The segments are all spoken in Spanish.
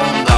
wonder.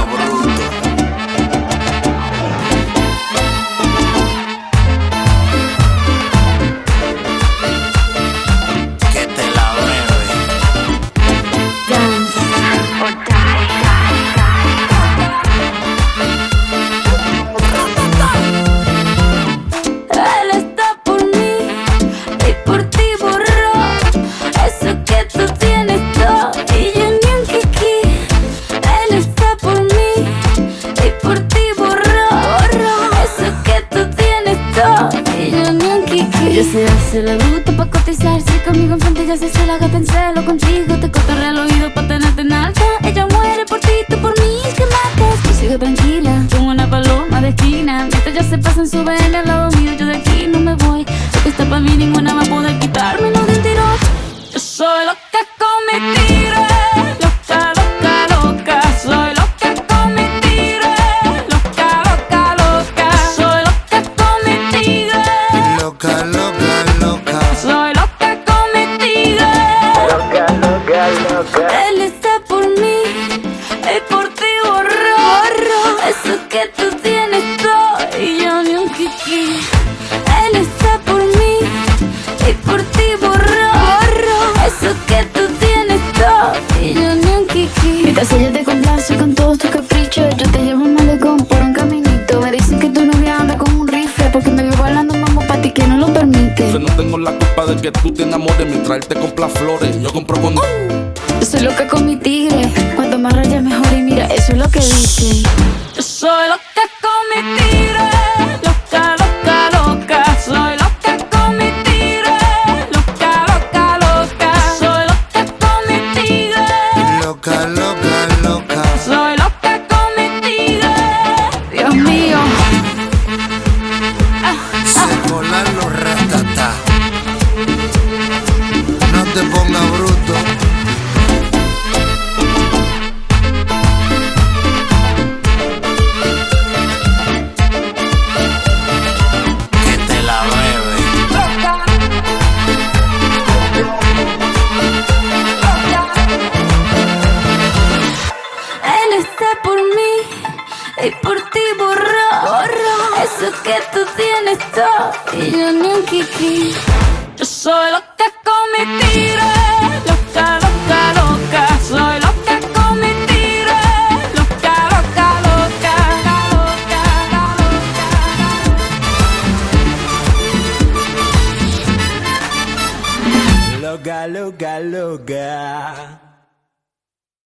Hice la bruta pa' cotizar Si conmigo enfrente. Ya se hace la gata en celo Contigo. Te cortaré el oído pa' tenerte en alta. Ella muere por ti, tú por mí, que matas. Yo sigo tranquila, como una paloma de esquina. Mientras ya se pasan, suben al lado mío Yo de aquí Eso que tú tienes todo y yo ni un kiki. Él está por mí y por ti borró. Eso que tú tienes todo y yo ni un kiki. Mientras ella te complace con todos tus caprichos, yo te llevo un malecón por un caminito. Me dicen que tu novia anda con un rifle porque me vio bailando mambo pa' ti que no lo permite. Yo no tengo la culpa de que tú te enamores mientras él te compra flores. Yo compro con. Yo soy loca con mi tigre. Cuanto más raya mejor y mira, eso es lo que dicen. Por mí y por ti borró. Eso que tú tienes todo y yo un kiki. Yo soy loca con mi tigre. Loca, loca, loca. Soy loca. Loca, loca, loca.